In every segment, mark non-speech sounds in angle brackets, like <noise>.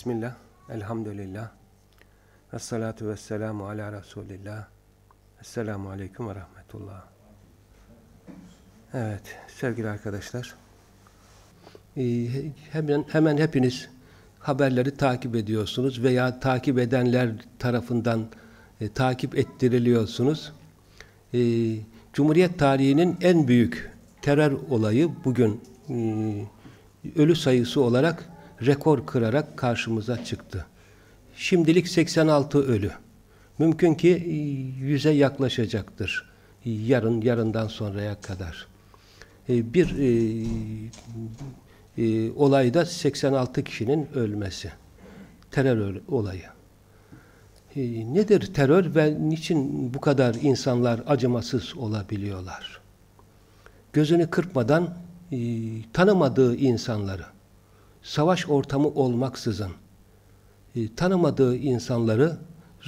Bismillah, elhamdülillah, ve salatu ve selamu ala Resulillah, Esselamu Aleyküm ve Rahmetullah. Evet, sevgili arkadaşlar, ee, hemen, hemen hepiniz haberleri takip ediyorsunuz veya takip edenler tarafından e, takip ettiriliyorsunuz. E, Cumhuriyet tarihinin en büyük terör olayı bugün e, ölü sayısı olarak rekor kırarak karşımıza çıktı. Şimdilik 86 ölü. Mümkün ki e, yüze yaklaşacaktır. Yarın, yarından sonraya kadar. E, bir e, e, olayda 86 kişinin ölmesi. Terör olayı. E, nedir terör ve niçin bu kadar insanlar acımasız olabiliyorlar? Gözünü kırpmadan e, tanımadığı insanları, savaş ortamı olmaksızın e, tanımadığı insanları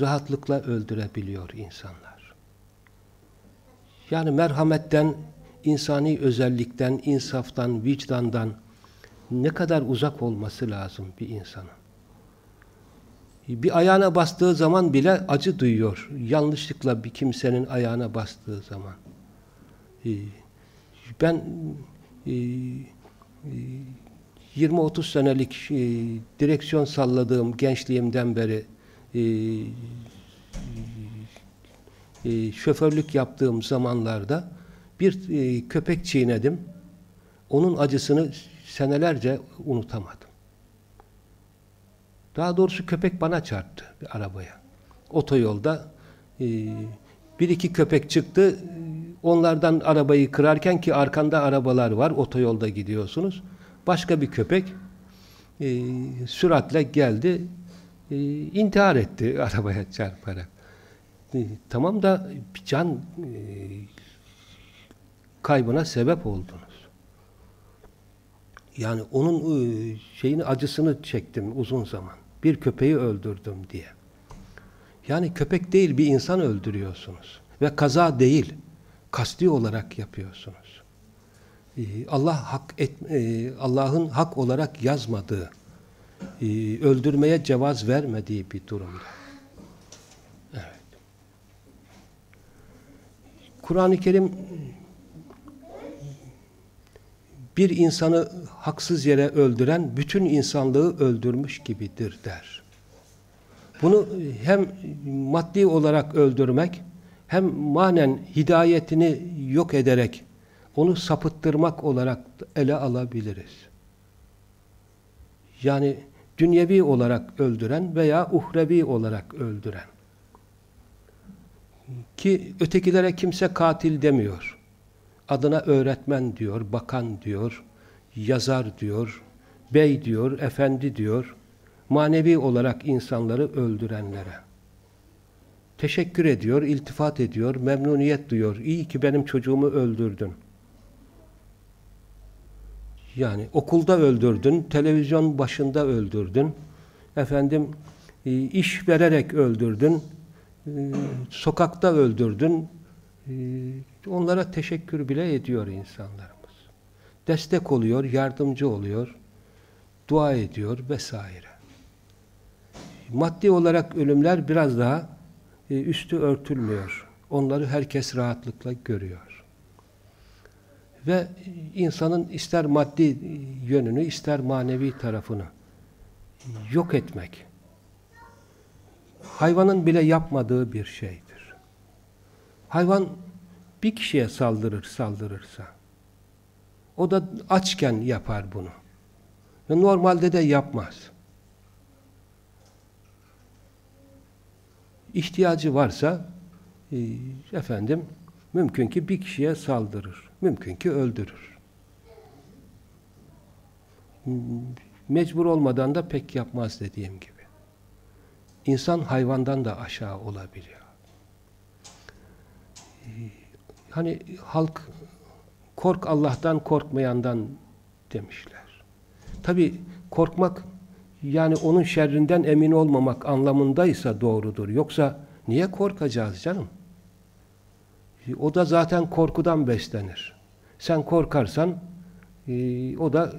rahatlıkla öldürebiliyor insanlar. Yani merhametten, insani özellikten, insaftan, vicdandan ne kadar uzak olması lazım bir insanın. Bir ayağına bastığı zaman bile acı duyuyor. Yanlışlıkla bir kimsenin ayağına bastığı zaman. E, ben 20-30 e, senelik e, direksiyon salladığım gençliğimden beri şoförlük yaptığım zamanlarda bir köpek çiğnedim. Onun acısını senelerce unutamadım. Daha doğrusu köpek bana çarptı bir arabaya. Otoyolda e, bir iki köpek çıktı. Onlardan arabayı kırarken ki arkanda arabalar var. Otoyolda gidiyorsunuz. Başka bir köpek e, süratle geldi. E, intihar etti <laughs> arabaya çarparak. E, tamam da can e, kaybına sebep oldunuz. Yani onun e, şeyini acısını çektim uzun zaman. Bir köpeği öldürdüm diye. Yani köpek değil bir insan öldürüyorsunuz. Ve kaza değil. Kasti olarak yapıyorsunuz. E, Allah hak et, e, Allah'ın hak olarak yazmadığı, öldürmeye cevaz vermediği bir durumda. Evet. Kur'an-ı Kerim bir insanı haksız yere öldüren bütün insanlığı öldürmüş gibidir der. Bunu hem maddi olarak öldürmek hem manen hidayetini yok ederek onu sapıttırmak olarak ele alabiliriz. Yani dünyevi olarak öldüren veya uhrevi olarak öldüren. Ki ötekilere kimse katil demiyor. Adına öğretmen diyor, bakan diyor, yazar diyor, bey diyor, efendi diyor. Manevi olarak insanları öldürenlere. Teşekkür ediyor, iltifat ediyor, memnuniyet duyuyor. İyi ki benim çocuğumu öldürdün. Yani okulda öldürdün, televizyon başında öldürdün, efendim e, iş vererek öldürdün, e, sokakta öldürdün, e, onlara teşekkür bile ediyor insanlarımız. Destek oluyor, yardımcı oluyor, dua ediyor vesaire. Maddi olarak ölümler biraz daha üstü örtülmüyor. Onları herkes rahatlıkla görüyor. Ve insanın ister maddi yönünü, ister manevi tarafını yok etmek, hayvanın bile yapmadığı bir şeydir. Hayvan bir kişiye saldırır saldırırsa o da açken yapar bunu. Ve normalde de yapmaz. İhtiyacı varsa e, efendim mümkün ki bir kişiye saldırır. Mümkün ki öldürür. Mecbur olmadan da pek yapmaz dediğim gibi. İnsan hayvandan da aşağı olabiliyor. Hani halk kork Allah'tan korkmayandan demişler. Tabi korkmak yani onun şerrinden emin olmamak anlamındaysa doğrudur. Yoksa niye korkacağız canım? O da zaten korkudan beslenir. Sen korkarsan e, o da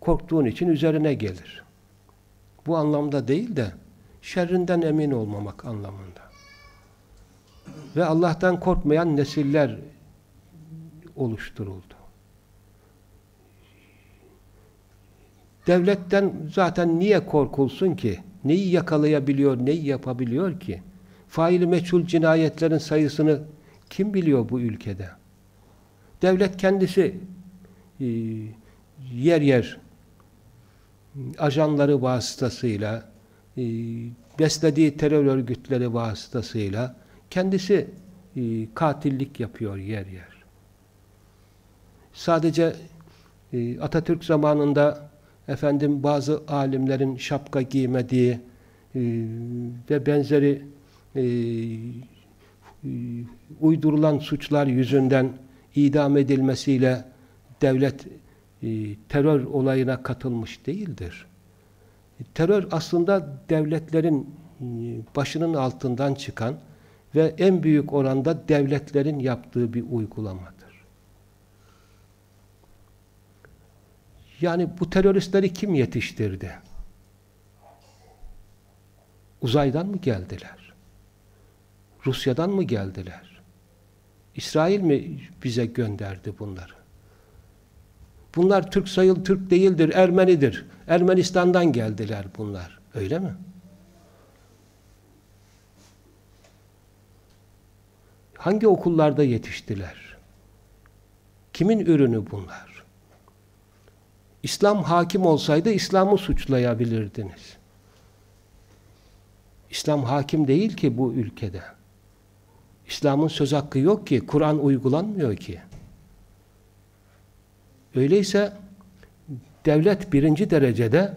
korktuğun için üzerine gelir. bu anlamda değil de şerrinden emin olmamak anlamında. Ve Allah'tan korkmayan nesiller oluşturuldu. Devletten zaten niye korkulsun ki? Neyi yakalayabiliyor, neyi yapabiliyor ki? Faili meçhul cinayetlerin sayısını kim biliyor bu ülkede? Devlet kendisi e, yer yer ajanları vasıtasıyla e, beslediği terör örgütleri vasıtasıyla kendisi e, katillik yapıyor yer yer. Sadece Atatürk zamanında efendim bazı alimlerin şapka giymediği ve benzeri uydurulan suçlar yüzünden idam edilmesiyle devlet e, terör olayına katılmış değildir. Terör aslında devletlerin e, başının altından çıkan ve en büyük oranda devletlerin yaptığı bir uygulamadır. Yani bu teröristleri kim yetiştirdi? Uzaydan mı geldiler? Rusya'dan mı geldiler? İsrail mi bize gönderdi bunları? Bunlar Türk sayıl Türk değildir, Ermenidir. Ermenistan'dan geldiler bunlar. Öyle mi? Hangi okullarda yetiştiler? Kimin ürünü bunlar? İslam hakim olsaydı İslam'ı suçlayabilirdiniz. İslam hakim değil ki bu ülkede. İslam'ın söz hakkı yok ki, Kur'an uygulanmıyor ki. Öyleyse devlet birinci derecede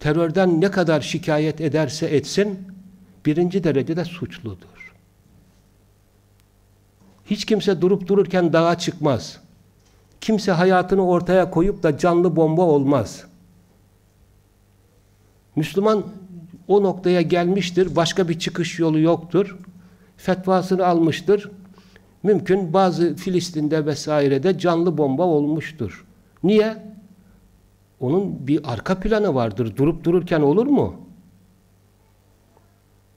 terörden ne kadar şikayet ederse etsin birinci derecede suçludur. Hiç kimse durup dururken dağa çıkmaz. Kimse hayatını ortaya koyup da canlı bomba olmaz. Müslüman o noktaya gelmiştir. Başka bir çıkış yolu yoktur. Fetvasını almıştır. Mümkün bazı Filistin'de vesairede canlı bomba olmuştur. Niye? Onun bir arka planı vardır. Durup dururken olur mu?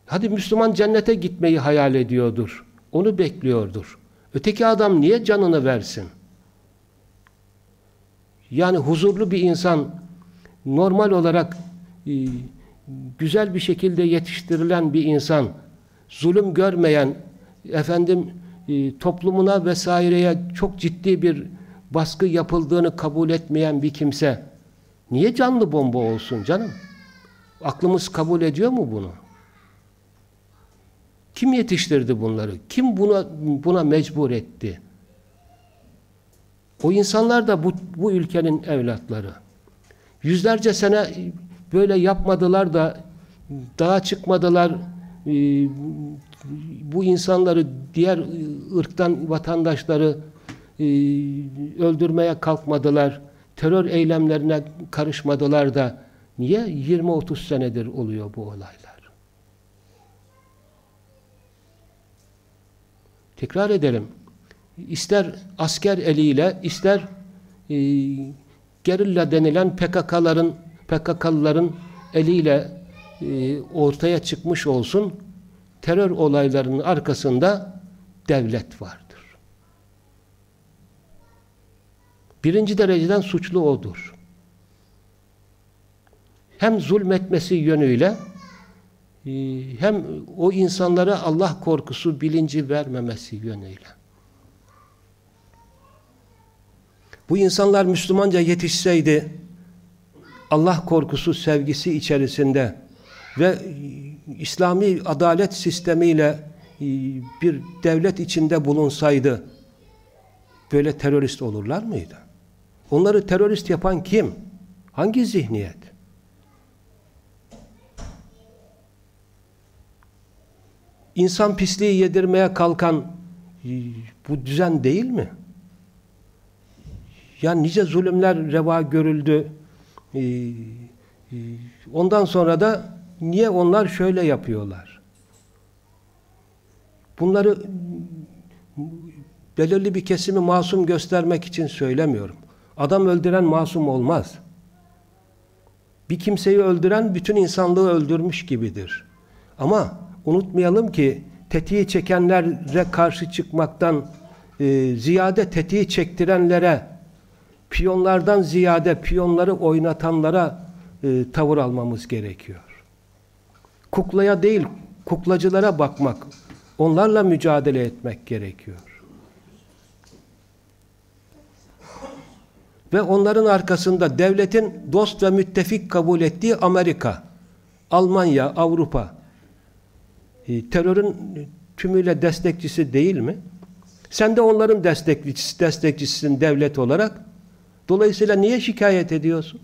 Hadi Müslüman cennete gitmeyi hayal ediyordur. Onu bekliyordur. Öteki adam niye canını versin? Yani huzurlu bir insan normal olarak e, güzel bir şekilde yetiştirilen bir insan zulüm görmeyen efendim e, toplumuna vesaireye çok ciddi bir baskı yapıldığını kabul etmeyen bir kimse niye canlı bomba olsun canım? Aklımız kabul ediyor mu bunu? Kim yetiştirdi bunları? Kim buna buna mecbur etti? O insanlar da bu, bu ülkenin evlatları. Yüzlerce sene böyle yapmadılar da daha çıkmadılar bu insanları diğer ırktan vatandaşları e, öldürmeye kalkmadılar. Terör eylemlerine karışmadılar da niye 20-30 senedir oluyor bu olaylar? Tekrar edelim. İster asker eliyle, ister e, gerilla denilen PKK'ların PKK'lıların eliyle e, ortaya çıkmış olsun terör olaylarının arkasında devlet vardır. Birinci dereceden suçlu odur. Hem zulmetmesi yönüyle e, hem o insanlara Allah korkusu bilinci vermemesi yönüyle. Bu insanlar Müslümanca yetişseydi Allah korkusu sevgisi içerisinde ve İslami adalet sistemiyle e, bir devlet içinde bulunsaydı böyle terörist olurlar mıydı? Onları terörist yapan kim? Hangi zihniyet? İnsan pisliği yedirmeye kalkan e, bu düzen değil mi? Yani nice zulümler reva görüldü. E, ondan sonra da Niye onlar şöyle yapıyorlar? Bunları belirli bir kesimi masum göstermek için söylemiyorum. Adam öldüren masum olmaz. Bir kimseyi öldüren bütün insanlığı öldürmüş gibidir. Ama unutmayalım ki tetiği çekenlere karşı çıkmaktan e, ziyade tetiği çektirenlere piyonlardan ziyade piyonları oynatanlara e, tavır almamız gerekiyor. Kuklaya değil, kuklacılara bakmak, onlarla mücadele etmek gerekiyor. Ve onların arkasında devletin dost ve müttefik kabul ettiği Amerika, Almanya, Avrupa, e, terörün tümüyle destekçisi değil mi? Sen de onların destekçisi, destekçisisin devlet olarak. Dolayısıyla niye şikayet ediyorsun?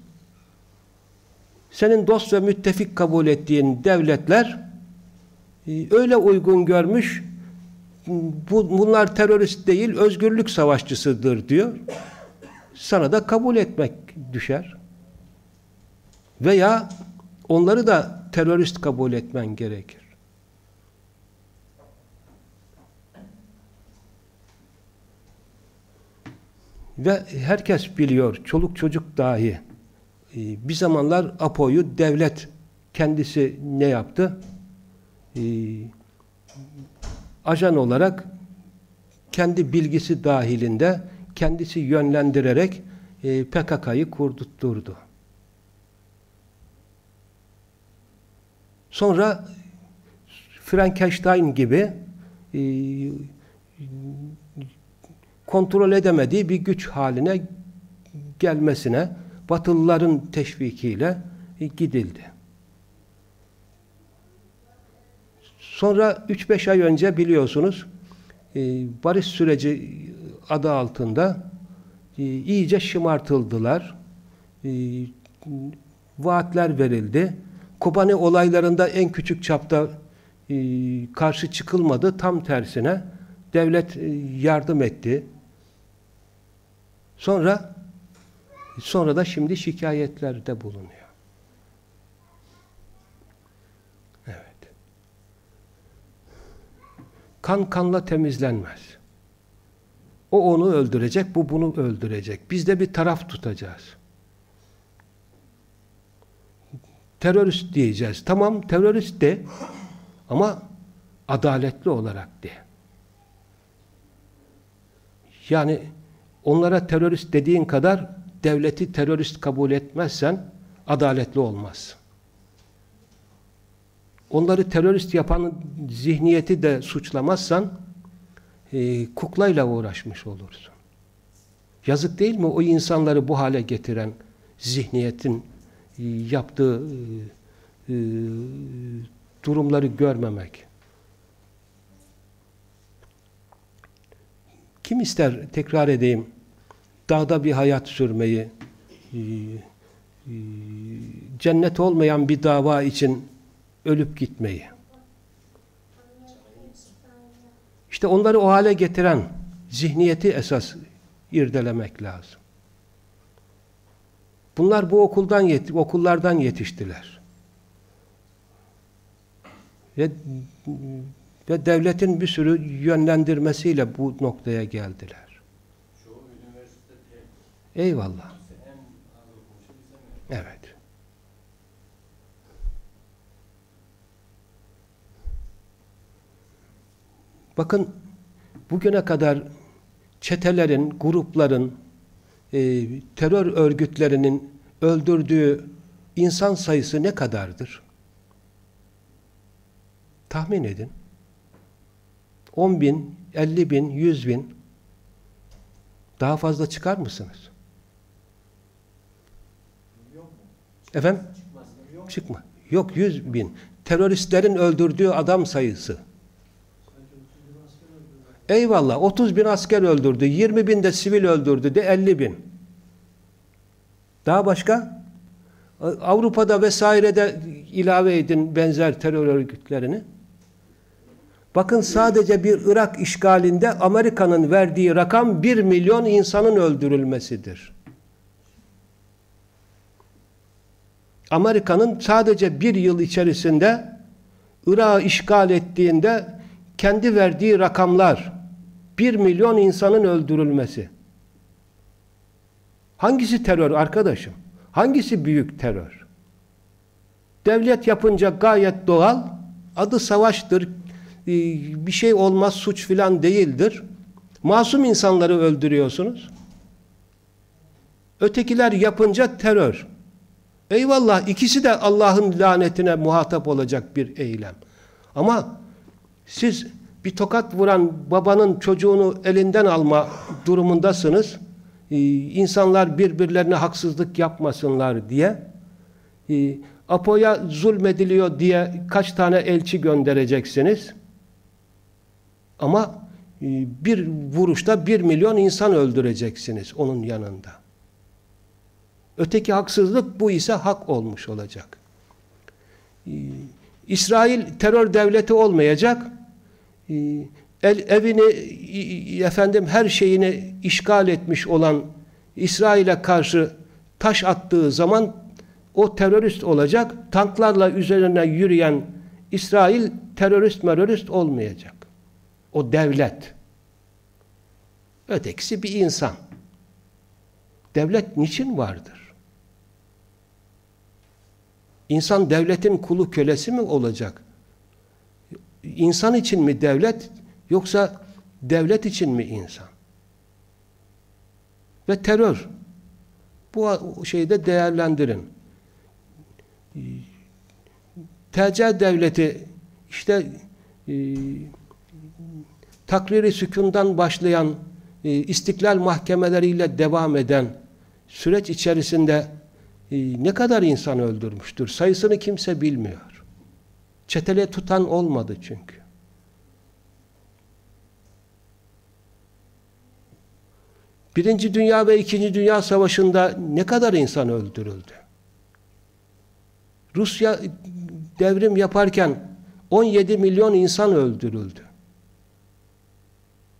Senin dost ve müttefik kabul ettiğin devletler e, öyle uygun görmüş bu, bunlar terörist değil özgürlük savaşçısıdır diyor. Sana da kabul etmek düşer. Veya onları da terörist kabul etmen gerekir. Ve herkes biliyor, çoluk çocuk dahi. Ee, bir zamanlar Apo'yu devlet kendisi ne yaptı? Ee, ajan olarak kendi bilgisi dahilinde kendisi yönlendirerek e, PKK'yı kurdutturdu. Sonra Frankenstein gibi e, kontrol edemediği bir güç haline gelmesine Batılıların teşvikiyle gidildi. Sonra 3-5 ay önce biliyorsunuz e, barış süreci adı altında e, iyice şımartıldılar. E, vaatler verildi. Kobani olaylarında en küçük çapta karşı çıkılmadı. Tam tersine devlet yardım etti. Sonra sonra da şimdi şikayetlerde bulunuyor. Evet. Kan kanla temizlenmez. O onu öldürecek, bu bunu öldürecek. Biz de bir taraf tutacağız. Terörist diyeceğiz. Tamam terörist de ama adaletli olarak de. Yani onlara terörist dediğin kadar devleti terörist kabul etmezsen adaletli olmaz. Onları terörist yapan zihniyeti de suçlamazsan e, kuklayla uğraşmış olursun. Yazık değil mi o insanları bu hale getiren zihniyetin e, yaptığı e, e, durumları görmemek. Kim ister, tekrar edeyim, dağda bir hayat sürmeyi, e, e, cennet olmayan bir dava için ölüp gitmeyi. İşte onları o hale getiren zihniyeti esas irdelemek lazım. Bunlar bu okuldan yet okullardan yetiştiler. Ve, ve devletin bir sürü yönlendirmesiyle bu noktaya geldiler. Eyvallah. Evet. Bakın bugüne kadar çetelerin, grupların, e, terör örgütlerinin öldürdüğü insan sayısı ne kadardır? Tahmin edin. 10 bin, 50 bin, 100 bin daha fazla çıkar mısınız? Efendim? Çıkma. Yok 100 bin. Teröristlerin öldürdüğü adam sayısı. Eyvallah 30 bin asker öldürdü. 20 bin de sivil öldürdü de 50 bin. Daha başka? Avrupa'da vesairede ilave edin benzer terör örgütlerini. Bakın sadece bir Irak işgalinde Amerika'nın verdiği rakam 1 milyon insanın öldürülmesidir. Amerika'nın sadece bir yıl içerisinde Irak'ı işgal ettiğinde kendi verdiği rakamlar 1 milyon insanın öldürülmesi. Hangisi terör arkadaşım? Hangisi büyük terör? Devlet yapınca gayet doğal. Adı savaştır. Ee, bir şey olmaz, suç filan değildir. Masum insanları öldürüyorsunuz. Ötekiler yapınca terör. Eyvallah ikisi de Allah'ın lanetine muhatap olacak bir eylem. Ama siz bir tokat vuran babanın çocuğunu elinden alma durumundasınız. Ee, insanlar birbirlerine haksızlık yapmasınlar diye. Ee, Apo'ya zulmediliyor diye kaç tane elçi göndereceksiniz? Ama e, bir vuruşta bir milyon insan öldüreceksiniz onun yanında. Öteki haksızlık bu ise hak olmuş olacak. Ee, İsrail terör devleti olmayacak. Ee, el, evini efendim her şeyini işgal etmiş olan İsrail'e karşı taş attığı zaman o terörist olacak. Tanklarla üzerine yürüyen İsrail terörist terörist olmayacak. O devlet. Ötekisi bir insan. Devlet niçin vardır? İnsan devletin kulu kölesi mi olacak? İnsan için mi devlet yoksa devlet için mi insan? Ve terör. Bu şeyde değerlendirin. TC devleti işte e, takriri sükundan başlayan e, istiklal mahkemeleriyle devam eden süreç içerisinde ne kadar insan öldürmüştür? Sayısını kimse bilmiyor. Çetele tutan olmadı çünkü. Birinci Dünya ve İkinci Dünya Savaşı'nda ne kadar insan öldürüldü? Rusya devrim yaparken 17 milyon insan öldürüldü.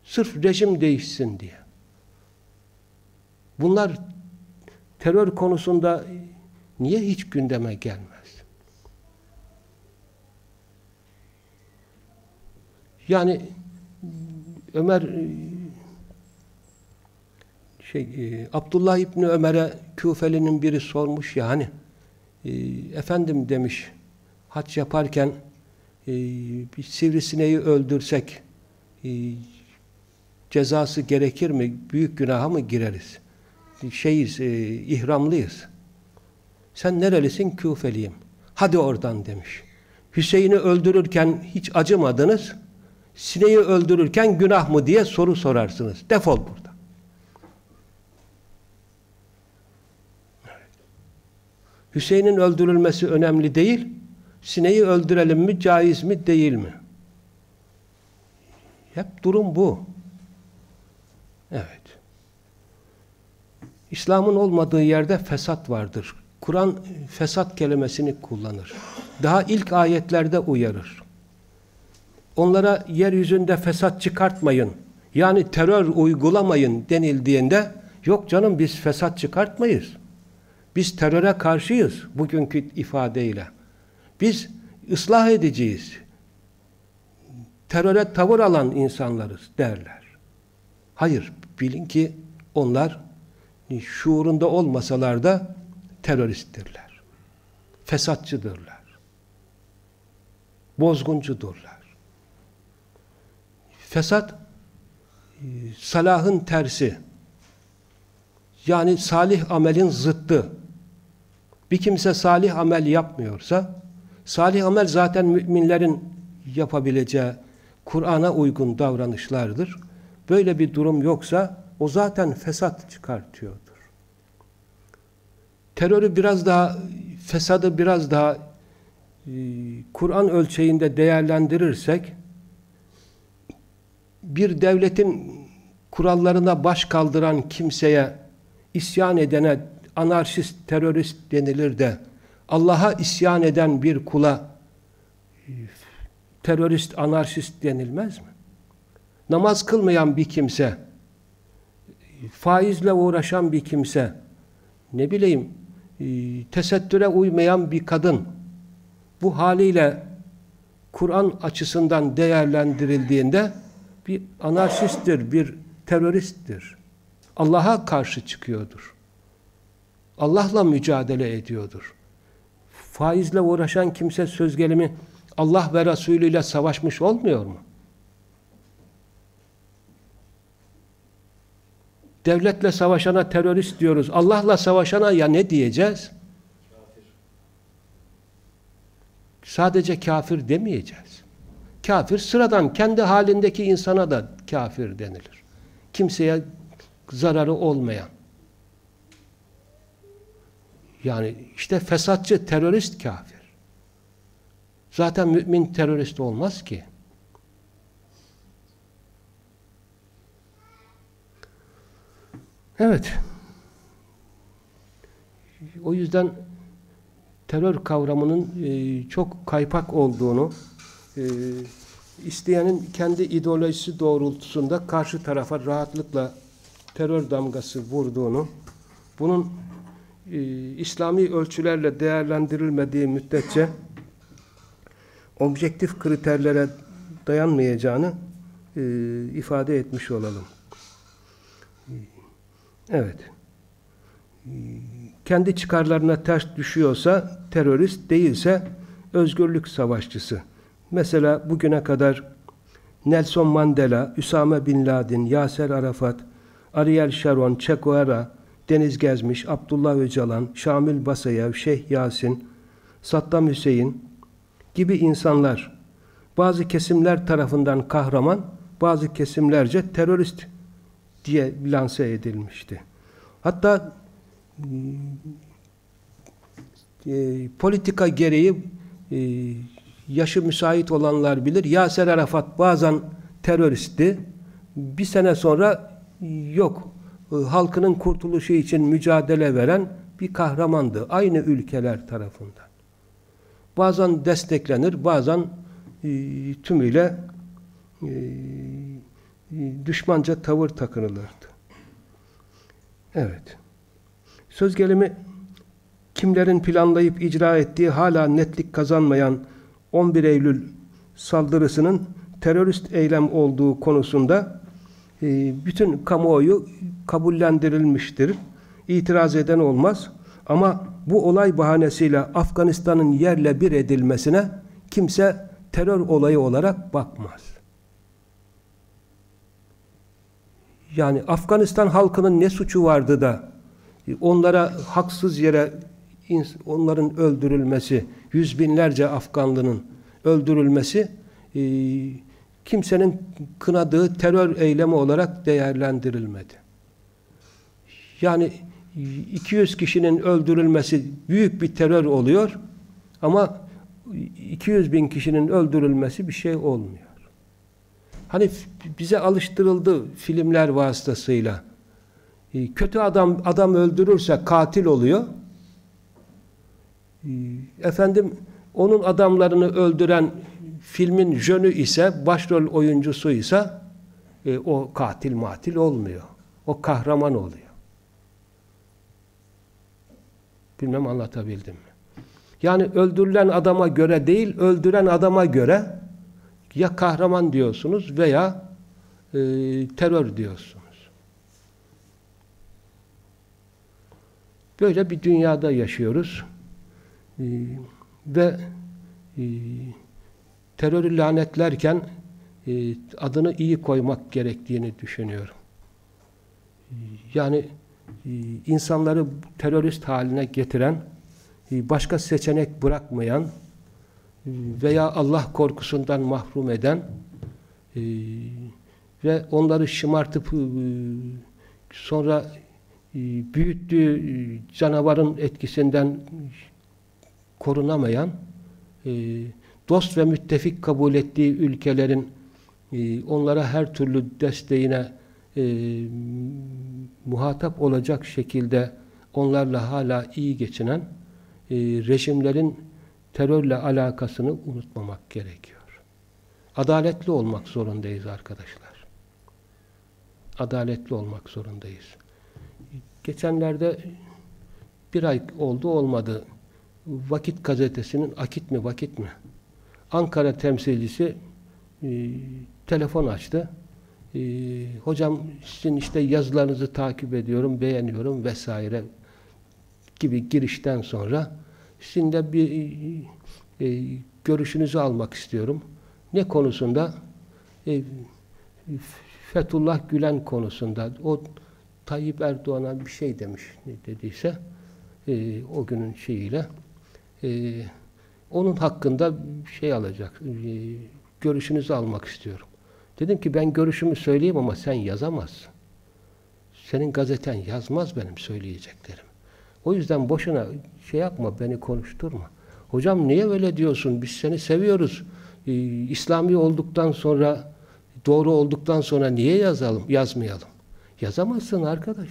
Sırf rejim değişsin diye. Bunlar terör konusunda niye hiç gündeme gelmez? Yani Ömer şey e, Abdullah İbni Ömer'e Küfeli'nin biri sormuş ya hani e, efendim demiş haç yaparken e, bir sivrisineği öldürsek cezası gerekir mi? Büyük günaha mı gireriz? Şeyiz, e, ihramlıyız. Sen nerelisin? Küfeliyim. Hadi oradan demiş. Hüseyin'i öldürürken hiç acımadınız. Sineği öldürürken günah mı diye soru sorarsınız. Defol burada. Hüseyin'in öldürülmesi önemli değil. Sineği öldürelim mi, caiz mi, değil mi? Hep durum bu. Evet. İslam'ın olmadığı yerde fesat vardır. Kur'an fesat kelimesini kullanır. Daha ilk ayetlerde uyarır. Onlara yeryüzünde fesat çıkartmayın, yani terör uygulamayın denildiğinde, yok canım biz fesat çıkartmayız. Biz teröre karşıyız bugünkü ifadeyle. Biz ıslah edeceğiz. Teröre tavır alan insanlarız derler. Hayır, bilin ki onlar şuurunda olmasalar da teröristtirler. Fesatçıdırlar. Bozguncudurlar. Fesat e, salahın tersi. Yani salih amelin zıttı. Bir kimse salih amel yapmıyorsa salih amel zaten müminlerin yapabileceği Kur'an'a uygun davranışlardır. Böyle bir durum yoksa o zaten fesat çıkartıyordur. Terörü biraz daha, fesadı biraz daha e, Kur'an ölçeğinde değerlendirirsek bir devletin kurallarına baş kaldıran kimseye isyan edene anarşist, terörist denilir de Allah'a isyan eden bir kula e, terörist, anarşist denilmez mi? namaz kılmayan bir kimse, faizle uğraşan bir kimse, ne bileyim, e, tesettüre uymayan bir kadın, bu haliyle Kur'an açısından değerlendirildiğinde bir anarşisttir, bir teröristtir. Allah'a karşı çıkıyordur. Allah'la mücadele ediyordur. Faizle uğraşan kimse söz gelimi Allah ve Resulü ile savaşmış olmuyor mu? Devletle savaşana terörist diyoruz. Allah'la savaşana ya ne diyeceğiz? Sadece kafir demeyeceğiz. Kafir sıradan kendi halindeki insana da kafir denilir. Kimseye zararı olmayan. Yani işte fesatçı, terörist kafir. Zaten mümin terörist olmaz ki. Evet. O yüzden terör kavramının e, çok kaypak olduğunu, e, isteyenin kendi ideolojisi doğrultusunda karşı tarafa rahatlıkla terör damgası vurduğunu, bunun e, İslami ölçülerle değerlendirilmediği müddetçe objektif kriterlere dayanmayacağını ifade etmiş olalım. Evet. Kendi çıkarlarına ters düşüyorsa terörist değilse özgürlük savaşçısı. Mesela bugüne kadar Nelson Mandela, Üsame Bin Laden, Yaser Arafat, Ariel Sharon, Che Guevara, Deniz Gezmiş, Abdullah Öcalan, Şamil Basayev, Şeyh Yasin, Saddam Hüseyin gibi insanlar bazı kesimler tarafından kahraman, bazı kesimlerce terörist diye lanse edilmişti. Hatta e, politika gereği e, yaşı müsait olanlar bilir. Yaser Arafat bazen teröristti. Bir sene sonra yok. E, halkının kurtuluşu için mücadele veren bir kahramandı. Aynı ülkeler tarafından. Bazen desteklenir, bazen e, tümüyle e, düşmanca tavır takınılırdı. Evet. Söz gelimi kimlerin planlayıp icra ettiği hala netlik kazanmayan 11 Eylül saldırısının terörist eylem olduğu konusunda e, bütün kamuoyu kabullendirilmiştir. İtiraz eden olmaz. Ama bu olay bahanesiyle Afganistan'ın yerle bir edilmesine kimse terör olayı olarak bakmaz. Yani Afganistan halkının ne suçu vardı da onlara haksız yere onların öldürülmesi, yüz binlerce Afganlının öldürülmesi e, kimsenin kınadığı terör eylemi olarak değerlendirilmedi. Yani 200 kişinin öldürülmesi büyük bir terör oluyor ama 200 bin kişinin öldürülmesi bir şey olmuyor. Hani bize alıştırıldı filmler vasıtasıyla. E, kötü adam adam öldürürse katil oluyor. E, efendim onun adamlarını öldüren filmin jönü ise başrol oyuncusu ise e, o katil matil olmuyor. O kahraman oluyor. Bilmem anlatabildim mi? Yani öldürülen adama göre değil, öldüren adama göre ya kahraman diyorsunuz veya e, terör diyorsunuz. Böyle bir dünyada yaşıyoruz. E, ve e, terörü lanetlerken e, adını iyi koymak gerektiğini düşünüyorum. Yani e, insanları terörist haline getiren, e, başka seçenek bırakmayan veya Allah korkusundan mahrum eden e, ve onları şımartıp e, sonra e, büyüttüğü e, canavarın etkisinden korunamayan dost ve müttefik kabul ettiği ülkelerin onlara her türlü desteğine muhatap olacak şekilde onlarla hala iyi geçinen rejimlerin terörle alakasını unutmamak gerekiyor. Adaletli olmak zorundayız arkadaşlar. Adaletli olmak zorundayız. Geçenlerde bir ay oldu olmadı. Vakit gazetesinin Akit mi Vakit mi? Ankara temsilcisi e, telefon açtı. E, hocam sizin işte yazılarınızı takip ediyorum, beğeniyorum vesaire gibi girişten sonra Sizin de bir e, görüşünüzü almak istiyorum. Ne konusunda? E, Fethullah Gülen konusunda. O Tayyip Erdoğan'a bir şey demiş ne dediyse e, o günün şeyiyle e, onun hakkında şey alacak e, görüşünüzü almak istiyorum. Dedim ki ben görüşümü söyleyeyim ama sen yazamazsın. Senin gazeten yazmaz benim söyleyeceklerim. O yüzden boşuna şey yapma, beni konuşturma. Hocam niye öyle diyorsun? Biz seni seviyoruz. Ee, İslami olduktan sonra, doğru olduktan sonra niye yazalım, yazmayalım? Yazamazsın arkadaş.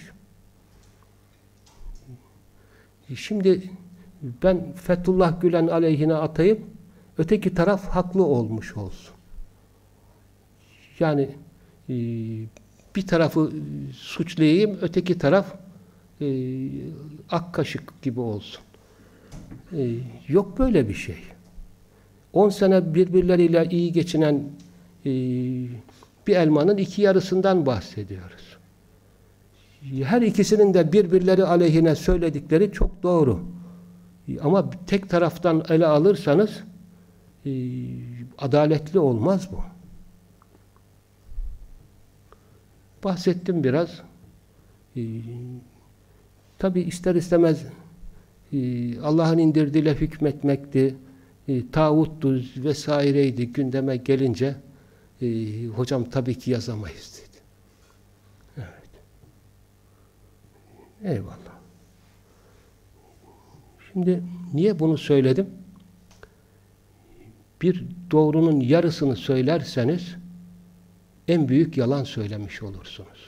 Şimdi ben Fethullah Gülen aleyhine atayım, öteki taraf haklı olmuş olsun. Yani e, bir tarafı suçlayayım, öteki taraf e, ak kaşık gibi olsun. E, yok böyle bir şey. 10 sene birbirleriyle iyi geçinen e, bir elmanın iki yarısından bahsediyoruz. Her ikisinin de birbirleri aleyhine söyledikleri çok doğru. Ama tek taraftan ele alırsanız e, adaletli olmaz bu. Bahsettim biraz. E, Tabi ister istemez e, Allah'ın indirdiğiyle hükmetmekti, e, tağuttu vesaireydi gündeme gelince e, hocam tabii ki yazamayız dedi. Evet. Eyvallah. Şimdi niye bunu söyledim? Bir doğrunun yarısını söylerseniz en büyük yalan söylemiş olursunuz.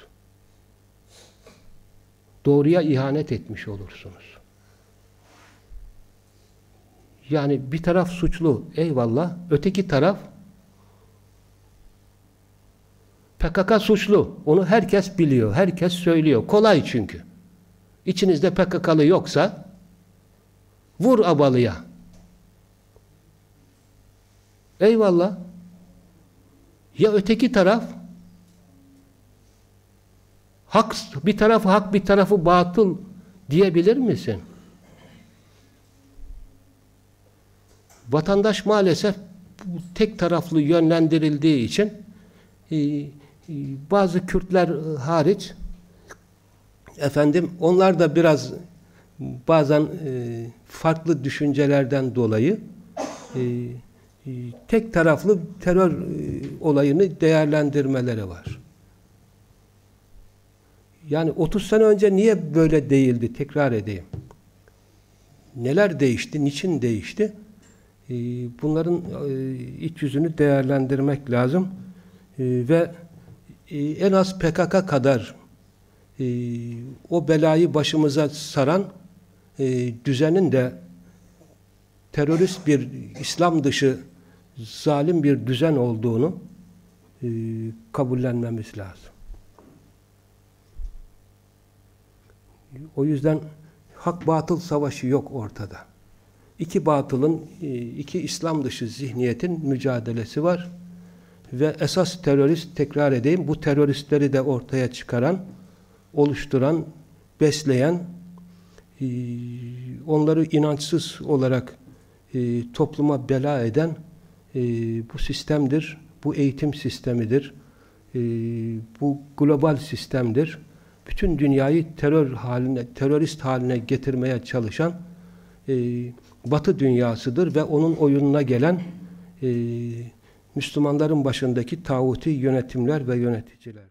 Doğruya ihanet etmiş olursunuz. Yani bir taraf suçlu, eyvallah. Öteki taraf PKK suçlu. Onu herkes biliyor, herkes söylüyor. Kolay çünkü. İçinizde PKK'lı yoksa vur abalıya. Eyvallah. Ya öteki taraf hak bir tarafı hak bir tarafı batıl diyebilir misin? Vatandaş maalesef tek taraflı yönlendirildiği için e, e, bazı Kürtler e, hariç efendim onlar da biraz bazen farklı düşüncelerden dolayı tek taraflı terör olayını değerlendirmeleri var. Yani 30 sene önce niye böyle değildi? Tekrar edeyim. Neler değişti? Niçin değişti? Ee, bunların e, iç yüzünü değerlendirmek lazım. Ee, ve e, en az PKK kadar e, o belayı başımıza saran düzenin de terörist bir İslam dışı zalim bir düzen olduğunu kabullenmemiz lazım. O yüzden hak batıl savaşı yok ortada. İki batılın, e, iki İslam dışı zihniyetin mücadelesi var. Ve esas terörist, tekrar edeyim, bu teröristleri de ortaya çıkaran, oluşturan, besleyen, e, onları inançsız olarak e, topluma bela eden bu sistemdir, bu eğitim sistemidir, bu global sistemdir bütün dünyayı terör haline, terörist haline getirmeye çalışan e, Batı dünyasıdır ve onun oyununa gelen e, Müslümanların başındaki tağuti yönetimler ve yöneticiler.